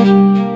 Música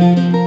Música